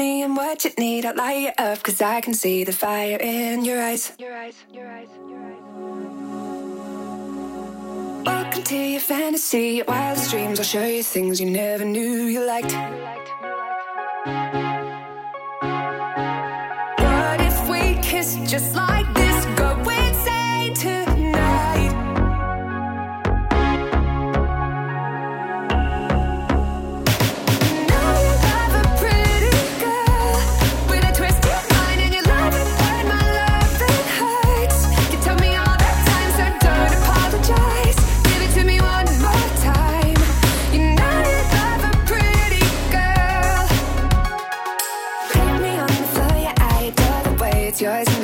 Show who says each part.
Speaker 1: me in what you need, I'll light you up, cause I can see the fire in your eyes. Your eyes, your eyes, your eyes. Welcome to your fantasy, your wildest dreams. I'll show you things you never knew you liked. What if we kissed just like yours.